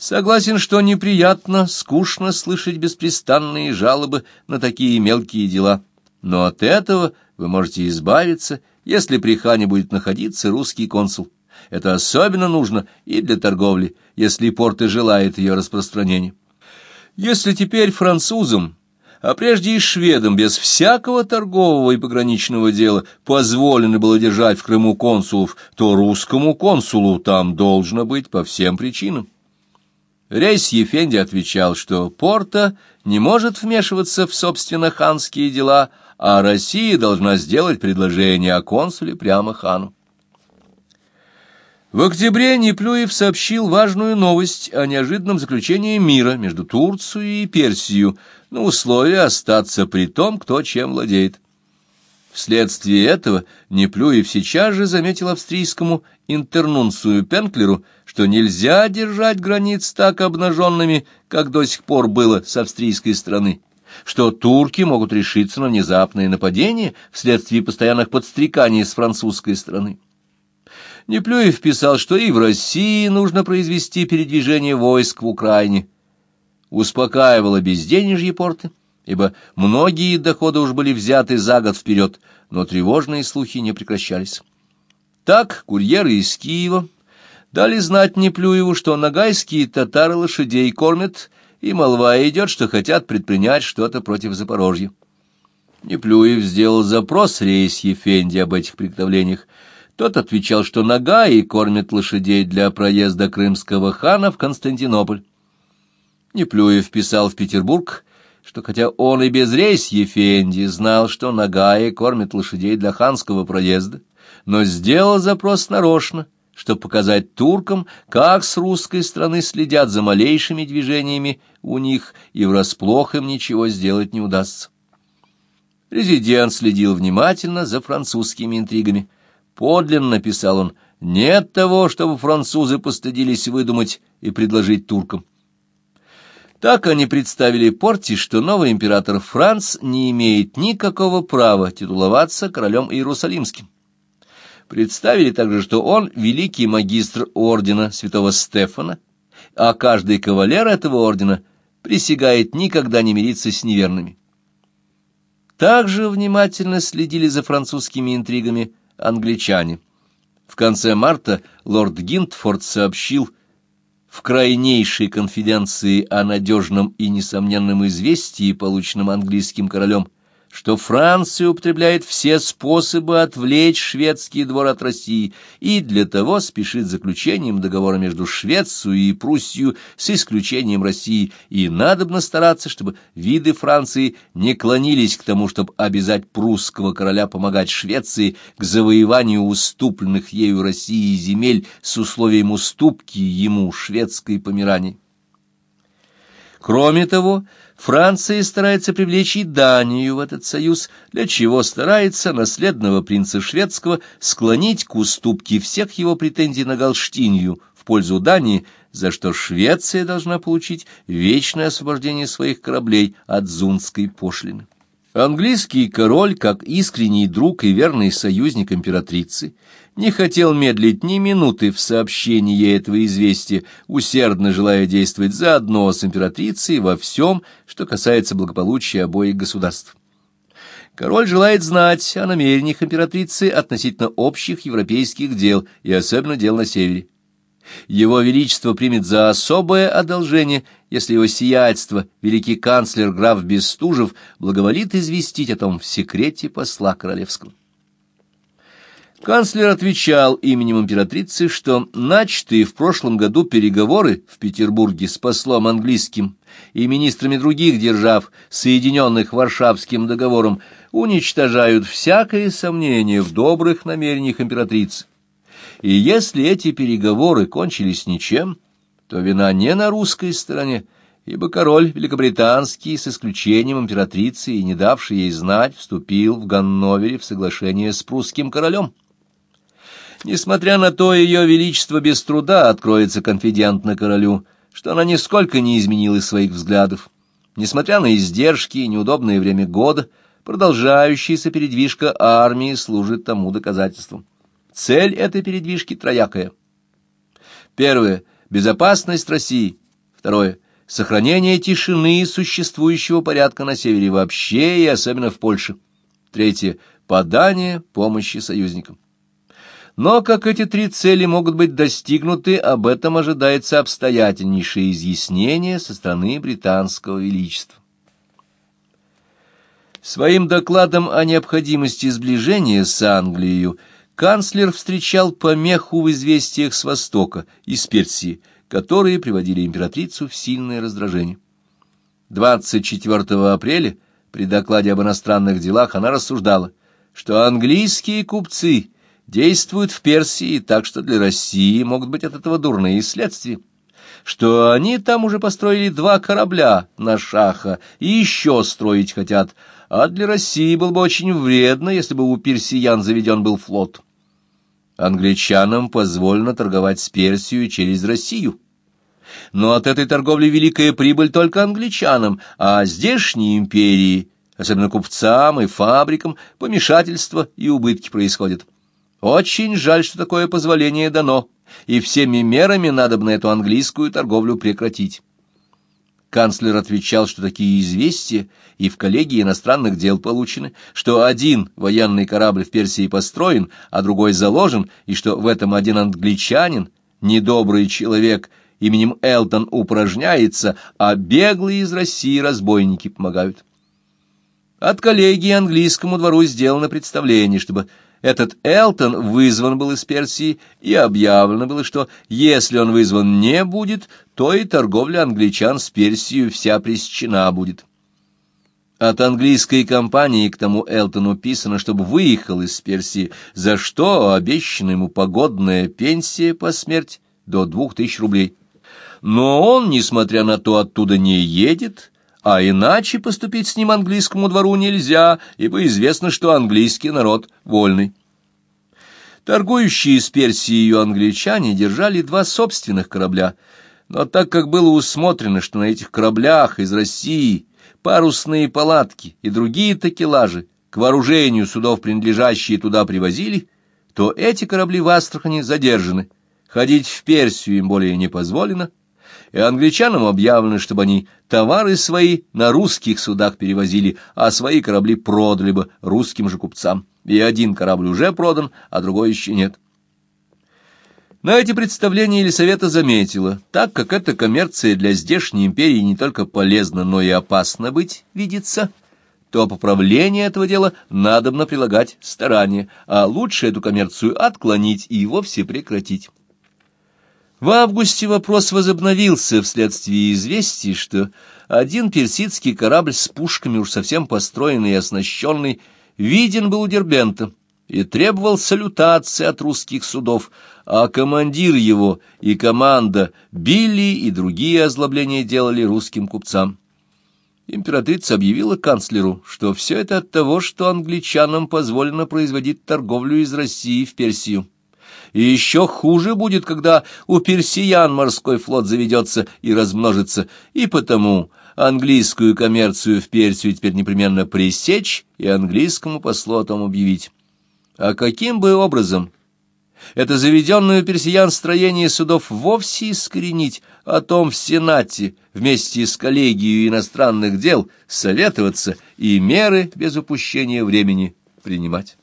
Согласен, что неприятно, скучно слышать беспрестанные жалобы на такие мелкие дела, но от этого вы можете избавиться, если при хане будет находиться русский консул. Это особенно нужно и для торговли, если порт и желает ее распространения. Если теперь французам, а прежде и шведам, без всякого торгового и пограничного дела позволено было держать в Крыму консулов, то русскому консулу там должно быть по всем причинам. Рейс Ефенди отвечал, что Порта не может вмешиваться в собственно ханские дела, а Россия должна сделать предложение о консуле прямо хану. В октябре Неплюев сообщил важную новость о неожиданном заключении мира между Турцией и Персией на условие остаться при том, кто чем владеет. Вследствие этого Неплюев сейчас же заметил австрийскому интернунцию Пенклеру, что нельзя держать границ так обнаженными, как до сих пор было с австрийской стороны, что турки могут решиться на внезапное нападение вследствие постоянных подстреканий с французской стороны. Неплюев писал, что и в России нужно произвести передвижение войск в Украине. Успокаивало безденежье порты, ибо многие доходы уж были взяты за год вперед, но тревожные слухи не прекращались. Так курьеры из Киева дали знать Неплюеву, что нагайские татары лошадей кормят, и молва идет, что хотят предпринять что-то против Запорожья. Неплюев сделал запрос рейс Ефенди об этих приготовлениях. Тот отвечал, что нагаи кормят лошадей для проезда крымского хана в Константинополь. Неплюев писал в Петербург, что хотя он и без рейс Ефенди знал, что нагаи кормят лошадей для ханского проезда, но сделал запрос нарочно, чтобы показать туркам, как с русской стороны следят за малейшими движениями у них, и врасплох им ничего сделать не удастся. Резидент следил внимательно за французскими интригами. Подлинно, писал он, нет того, чтобы французы постыдились выдумать и предложить туркам. Так они представили Порти, что новый император Франц не имеет никакого права титуловаться королем Иерусалимским. Представили также, что он великий магистр ордена святого Стефана, а каждый кавалер этого ордена присягает никогда не мириться с неверными. Также внимательно следили за французскими интригами англичане. В конце марта лорд Гинтфорд сообщил в крайнейшей конфиденции о надежном и несомненном известии, полученном английским королем, что Франция употребляет все способы отвлечь шведский двор от России и для того спешит заключением договора между Швецией и Пруссией с исключением России, и надобно стараться, чтобы виды Франции не клонились к тому, чтобы обязать прусского короля помогать Швеции к завоеванию уступленных ею России земель с условием уступки ему шведской Померании. Кроме того, Франция старается привлечь и Данию в этот союз, для чего старается наследного принца шведского склонить к уступке всех его претензий на Галштинию в пользу Дании, за что Швеция должна получить вечное освобождение своих кораблей от зунской пошлины. Английский король, как искренний друг и верный союзник императрицы, не хотел медлить ни минуты в сообщении этого известия, усердно желая действовать заодно с императрицей во всем, что касается благополучия обоих государств. Король желает знать о намерениях императрицы относительно общих европейских дел и особенно дел на севере. Его Величество примет за особое одолжение, если его сиятельство, великий канцлер граф Бестужев, благоволит известить о том в секрете посла королевского. Канцлер отвечал именем императрицы, что начатые в прошлом году переговоры в Петербурге с послом английским и министрами других держав, соединенных Варшавским договором, уничтожают всякое сомнение в добрых намерениях императрицы. И если эти переговоры кончились ничем, то вина не на русской стороне, ибо король великобританский, с исключением императрицы и не давший ей знать, вступил в Ганновере в соглашение с прусским королем. Несмотря на то, ее величество без труда откроется конфидентно королю, что она нисколько не изменила своих взглядов. Несмотря на издержки и неудобное время года, продолжающаяся передвижка армии служит тому доказательством. Цель этой передвижки троякая. Первое — безопасность России. Второе. Сохранение тишины и существующего порядка на севере вообще и особенно в Польше. Третье. Подание помощи союзникам. Но как эти три цели могут быть достигнуты, об этом ожидается обстоятельнейшее изъяснение со стороны британского величества. Своим докладом о необходимости сближения с Англией канцлер встречал помеху в известиях с Востока, из Персии, которые приводили императрицу в сильное раздражение. 24 апреля при докладе об иностранных делах она рассуждала, что английские купцы действуют в Персии так, что для России могут быть от этого дурные следствия что они там уже построили два корабля на шаха и еще строить хотят, а для России было бы очень вредно, если бы у персиян заведен был флот. Англичанам позволено торговать с Персией через Россию. Но от этой торговли великая прибыль только англичанам, а здешней империи, особенно купцам и фабрикам, помешательство и убытки происходят. Очень жаль, что такое позволение дано, и всеми мерами надо бы на эту английскую торговлю прекратить. Канцлер отвечал, что такие известия и в коллегии иностранных дел получены, что один военный корабль в Персии построен, а другой заложен, и что в этом один англичанин, недобрый человек, именем Элтон упражняется, а беглые из России разбойники помогают. От коллегии английскому двору сделано представление, чтобы этот Элтон вызван был из Персии, и объявлено было, что если он вызван не будет, то и торговля англичан с Персией вся пресечена будет. От английской компании к тому Элтону писано, чтобы выехал из Персии, за что обещана ему погодная пенсия по смерти до двух тысяч рублей. Но он, несмотря на то, оттуда не едет, а иначе поступить с ним английскому двору нельзя, ибо известно, что английский народ вольный. Торгующие с Персией англичане держали два собственных корабля, но так как было усмотрено, что на этих кораблях из России парусные палатки и другие такелажи к вооружению судов, принадлежащие туда, привозили, то эти корабли в Астрахани задержаны, ходить в Персию им более не позволено, и англичанам объявлено, чтобы они товары свои на русских судах перевозили, а свои корабли продали бы русским же купцам. И один корабль уже продан, а другой еще нет. На эти представления Елисавета заметила, так как эта коммерция для здешней империи не только полезна, но и опасна быть, видится, то поправление этого дела надобно прилагать старания, а лучше эту коммерцию отклонить и вовсе прекратить. В августе вопрос возобновился вследствие известий, что один персидский корабль с пушками, уж совсем построенный и оснащенный, виден был у Дербента и требовал салютации от русских судов, а командир его и команда били и другие озлобления делали русским купцам. Императрица объявила канцлеру, что все это от того, что англичанам позволено производить торговлю из России в Персию. И еще хуже будет, когда у персиян морской флот заведется и размножится, и потому английскую коммерцию в Персию теперь непременно пресечь и английскому послу о том объявить. А каким бы образом это заведенное персиян строение судов вовсе искоренить, о том в Сенате вместе с коллегией иностранных дел советоваться и меры без упущения времени принимать?